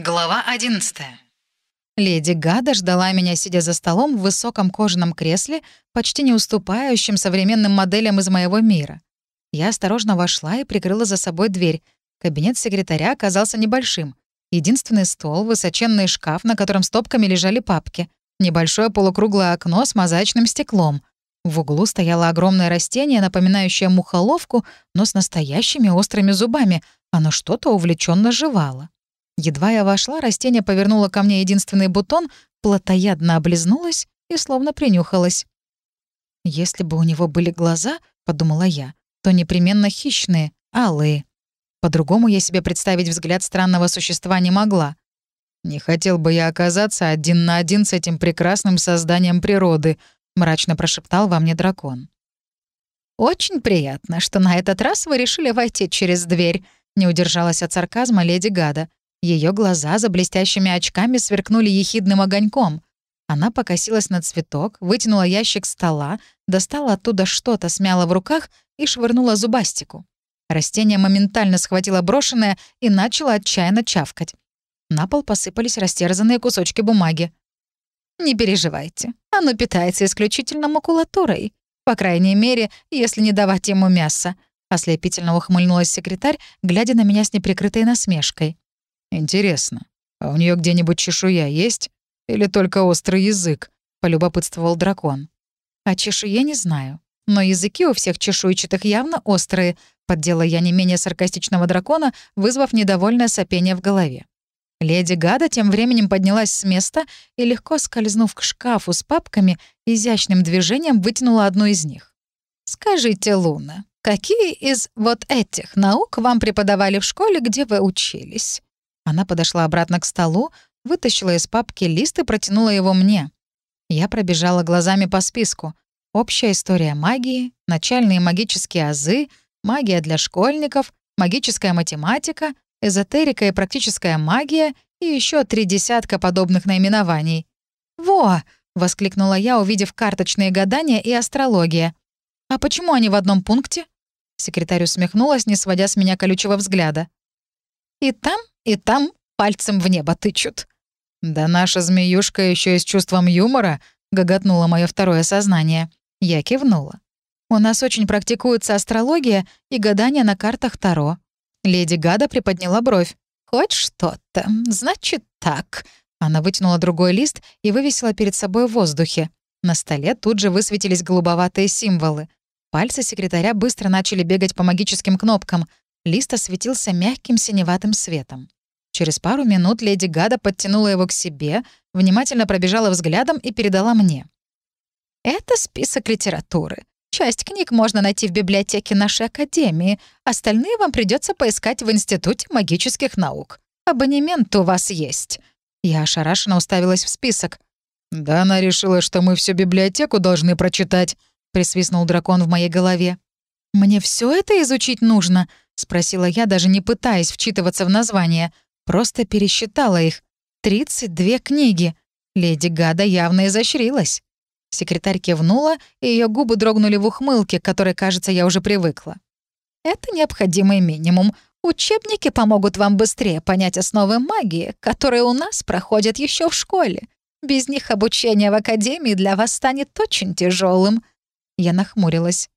Глава 11 Леди Гада ждала меня, сидя за столом в высоком кожаном кресле, почти не уступающим современным моделям из моего мира. Я осторожно вошла и прикрыла за собой дверь. Кабинет секретаря оказался небольшим. Единственный стол, высоченный шкаф, на котором стопками лежали папки, небольшое полукруглое окно с мозаичным стеклом. В углу стояло огромное растение, напоминающее мухоловку, но с настоящими острыми зубами. Оно что-то увлеченно жевало. Едва я вошла, растение повернуло ко мне единственный бутон, плотоядно облизнулось и словно принюхалось. «Если бы у него были глаза, — подумала я, — то непременно хищные, алые. По-другому я себе представить взгляд странного существа не могла. «Не хотел бы я оказаться один на один с этим прекрасным созданием природы», — мрачно прошептал во мне дракон. «Очень приятно, что на этот раз вы решили войти через дверь», — не удержалась от сарказма леди Гада. Ее глаза за блестящими очками сверкнули ехидным огоньком. Она покосилась на цветок, вытянула ящик стола, достала оттуда что-то, смяла в руках и швырнула зубастику. Растение моментально схватило брошенное и начало отчаянно чавкать. На пол посыпались растерзанные кусочки бумаги. «Не переживайте, оно питается исключительно макулатурой. По крайней мере, если не давать ему мяса», — ослепительно ухмыльнулась секретарь, глядя на меня с неприкрытой насмешкой. «Интересно, а у нее где-нибудь чешуя есть? Или только острый язык?» — полюбопытствовал дракон. «О чешуе не знаю. Но языки у всех чешуйчатых явно острые», — поддела я не менее саркастичного дракона, вызвав недовольное сопение в голове. Леди Гада тем временем поднялась с места и, легко скользнув к шкафу с папками, изящным движением вытянула одну из них. «Скажите, Луна, какие из вот этих наук вам преподавали в школе, где вы учились?» Она подошла обратно к столу, вытащила из папки лист и протянула его мне. Я пробежала глазами по списку. Общая история магии, начальные магические азы, магия для школьников, магическая математика, эзотерика и практическая магия и еще три десятка подобных наименований. «Во!» — воскликнула я, увидев карточные гадания и астрология. «А почему они в одном пункте?» Секретарь усмехнулась, не сводя с меня колючего взгляда. «И там и там пальцем в небо тычут». «Да наша змеюшка еще и с чувством юмора», — гоготнуло мое второе сознание. Я кивнула. «У нас очень практикуется астрология и гадание на картах Таро». Леди Гада приподняла бровь. «Хоть что-то. Значит так». Она вытянула другой лист и вывесила перед собой в воздухе. На столе тут же высветились голубоватые символы. Пальцы секретаря быстро начали бегать по магическим кнопкам. Лист осветился мягким синеватым светом. Через пару минут леди Гада подтянула его к себе, внимательно пробежала взглядом и передала мне. «Это список литературы. Часть книг можно найти в библиотеке нашей академии, остальные вам придется поискать в Институте магических наук. Абонемент у вас есть». Я ошарашенно уставилась в список. «Да она решила, что мы всю библиотеку должны прочитать», — присвистнул дракон в моей голове. «Мне все это изучить нужно?» — спросила я, даже не пытаясь вчитываться в название — Просто пересчитала их. 32 книги. Леди Гада явно изощрилась. Секретарь кивнула, и ее губы дрогнули в ухмылке, к которой, кажется, я уже привыкла. «Это необходимый минимум. Учебники помогут вам быстрее понять основы магии, которые у нас проходят еще в школе. Без них обучение в академии для вас станет очень тяжелым. Я нахмурилась.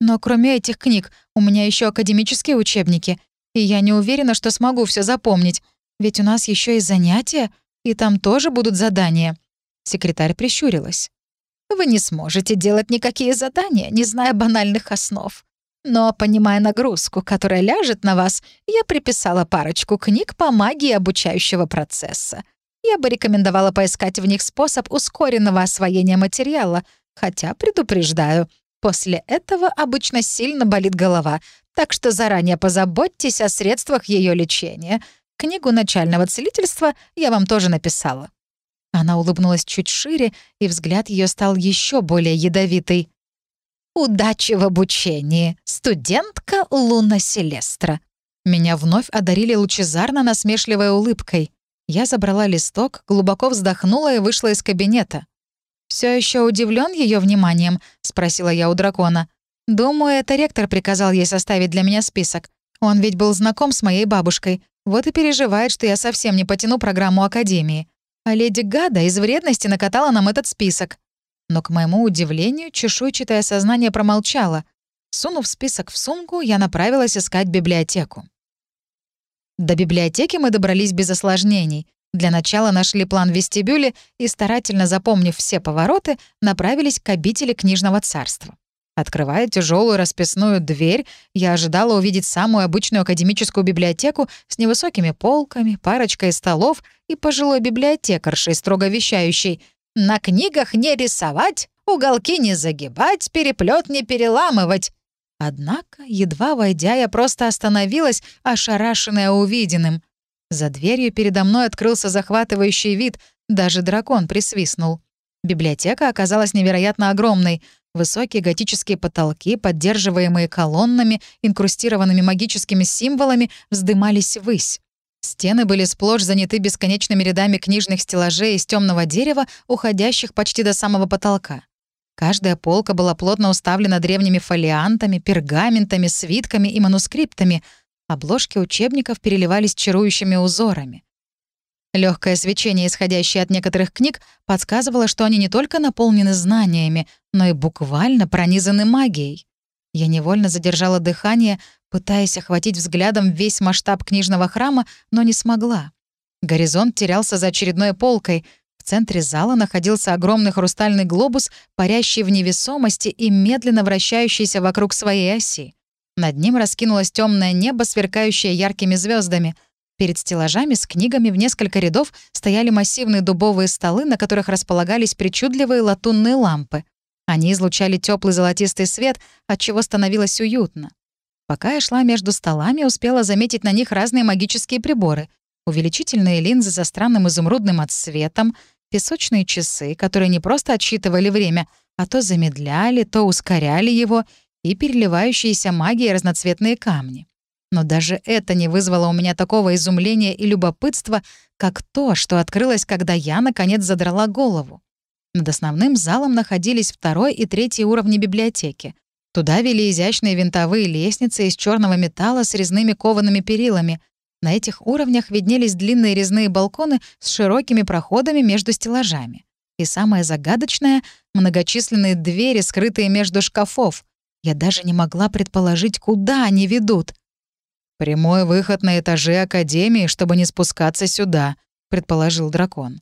«Но кроме этих книг у меня еще академические учебники, и я не уверена, что смогу все запомнить, ведь у нас еще и занятия, и там тоже будут задания». Секретарь прищурилась. «Вы не сможете делать никакие задания, не зная банальных основ. Но, понимая нагрузку, которая ляжет на вас, я приписала парочку книг по магии обучающего процесса. Я бы рекомендовала поискать в них способ ускоренного освоения материала, хотя, предупреждаю, после этого обычно сильно болит голова, так что заранее позаботьтесь о средствах ее лечения. Книгу начального целительства я вам тоже написала». Она улыбнулась чуть шире, и взгляд ее стал еще более ядовитый. «Удачи в обучении, студентка Луна Селестра». Меня вновь одарили лучезарно насмешливой улыбкой. Я забрала листок, глубоко вздохнула и вышла из кабинета. Все еще удивлен ее вниманием?» — спросила я у дракона. Думаю, это ректор приказал ей составить для меня список. Он ведь был знаком с моей бабушкой. Вот и переживает, что я совсем не потяну программу Академии. А леди Гада из вредности накатала нам этот список. Но, к моему удивлению, чешуйчатое сознание промолчало. Сунув список в сумку, я направилась искать библиотеку. До библиотеки мы добрались без осложнений. Для начала нашли план вестибюля и, старательно запомнив все повороты, направились к обители книжного царства. Открывая тяжелую расписную дверь, я ожидала увидеть самую обычную академическую библиотеку с невысокими полками, парочкой столов и пожилой библиотекаршей, строго вещающей «На книгах не рисовать, уголки не загибать, переплет не переламывать». Однако, едва войдя, я просто остановилась, ошарашенная увиденным. За дверью передо мной открылся захватывающий вид, даже дракон присвистнул. Библиотека оказалась невероятно огромной. Высокие готические потолки, поддерживаемые колоннами, инкрустированными магическими символами, вздымались ввысь. Стены были сплошь заняты бесконечными рядами книжных стеллажей из темного дерева, уходящих почти до самого потолка. Каждая полка была плотно уставлена древними фолиантами, пергаментами, свитками и манускриптами. Обложки учебников переливались чарующими узорами. Легкое свечение, исходящее от некоторых книг, подсказывало, что они не только наполнены знаниями, но и буквально пронизаны магией. Я невольно задержала дыхание, пытаясь охватить взглядом весь масштаб книжного храма, но не смогла. Горизонт терялся за очередной полкой. В центре зала находился огромный хрустальный глобус, парящий в невесомости и медленно вращающийся вокруг своей оси. Над ним раскинулось темное небо, сверкающее яркими звездами — Перед стеллажами с книгами в несколько рядов стояли массивные дубовые столы, на которых располагались причудливые латунные лампы. Они излучали теплый золотистый свет, от чего становилось уютно. Пока я шла между столами, успела заметить на них разные магические приборы. Увеличительные линзы со странным изумрудным отсветом, песочные часы, которые не просто отсчитывали время, а то замедляли, то ускоряли его, и переливающиеся магией разноцветные камни. Но даже это не вызвало у меня такого изумления и любопытства, как то, что открылось, когда я, наконец, задрала голову. Над основным залом находились второй и третий уровни библиотеки. Туда вели изящные винтовые лестницы из черного металла с резными коваными перилами. На этих уровнях виднелись длинные резные балконы с широкими проходами между стеллажами. И самое загадочное — многочисленные двери, скрытые между шкафов. Я даже не могла предположить, куда они ведут. «Прямой выход на этажи Академии, чтобы не спускаться сюда», — предположил дракон.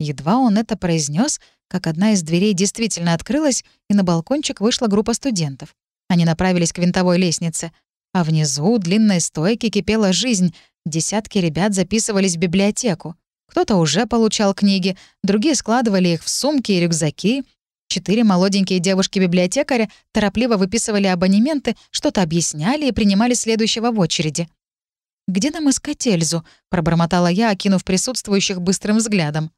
Едва он это произнес, как одна из дверей действительно открылась, и на балкончик вышла группа студентов. Они направились к винтовой лестнице. А внизу у длинной стойки кипела жизнь. Десятки ребят записывались в библиотеку. Кто-то уже получал книги, другие складывали их в сумки и рюкзаки. Четыре молоденькие девушки-библиотекаря торопливо выписывали абонементы, что-то объясняли и принимали следующего в очереди. «Где нам искать Эльзу?» — пробормотала я, окинув присутствующих быстрым взглядом.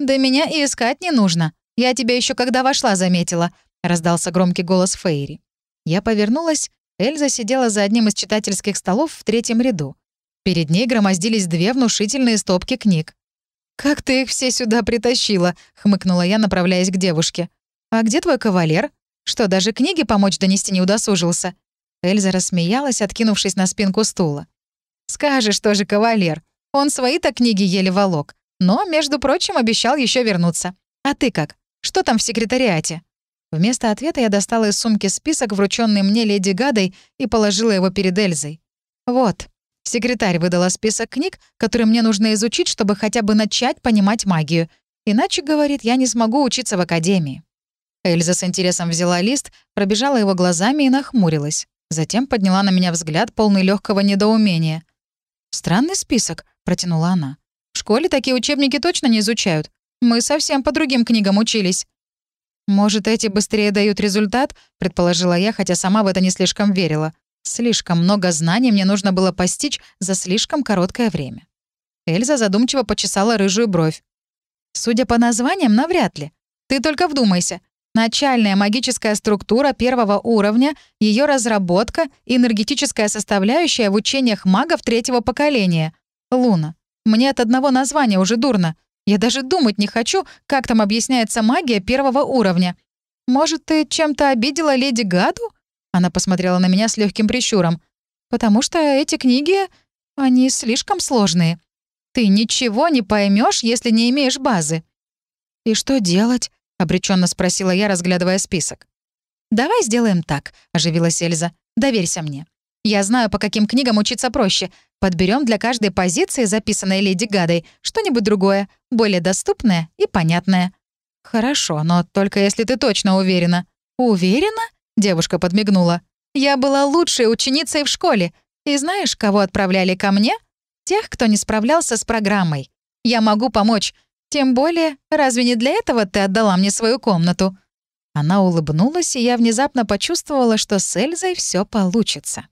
«Да меня и искать не нужно. Я тебя еще когда вошла заметила», — раздался громкий голос Фейри. Я повернулась. Эльза сидела за одним из читательских столов в третьем ряду. Перед ней громоздились две внушительные стопки книг. «Как ты их все сюда притащила?» — хмыкнула я, направляясь к девушке. «А где твой кавалер? Что, даже книги помочь донести не удосужился?» Эльза рассмеялась, откинувшись на спинку стула. «Скажешь тоже кавалер. Он свои-то книги еле волок. Но, между прочим, обещал еще вернуться. А ты как? Что там в секретариате?» Вместо ответа я достала из сумки список, врученный мне леди Гадой, и положила его перед Эльзой. «Вот». Секретарь выдала список книг, которые мне нужно изучить, чтобы хотя бы начать понимать магию. Иначе, говорит, я не смогу учиться в академии. Эльза с интересом взяла лист, пробежала его глазами и нахмурилась. Затем подняла на меня взгляд, полный легкого недоумения. «Странный список», — протянула она. «В школе такие учебники точно не изучают. Мы совсем по другим книгам учились». «Может, эти быстрее дают результат?» — предположила я, хотя сама в это не слишком верила. Слишком много знаний мне нужно было постичь за слишком короткое время. Эльза задумчиво почесала рыжую бровь. «Судя по названиям, навряд ли. Ты только вдумайся. Начальная магическая структура первого уровня, ее разработка энергетическая составляющая в учениях магов третьего поколения. Луна. Мне от одного названия уже дурно. Я даже думать не хочу, как там объясняется магия первого уровня. Может, ты чем-то обидела леди Гаду? Она посмотрела на меня с легким прищуром. Потому что эти книги... Они слишком сложные. Ты ничего не поймешь, если не имеешь базы». «И что делать?» — обреченно спросила я, разглядывая список. «Давай сделаем так», — оживилась Эльза. «Доверься мне. Я знаю, по каким книгам учиться проще. Подберем для каждой позиции, записанной Леди Гадой, что-нибудь другое, более доступное и понятное». «Хорошо, но только если ты точно уверена». «Уверена?» — девушка подмигнула. «Я была лучшей ученицей в школе. И знаешь, кого отправляли ко мне? Тех, кто не справлялся с программой. Я могу помочь. Тем более, разве не для этого ты отдала мне свою комнату?» Она улыбнулась, и я внезапно почувствовала, что с Эльзой все получится.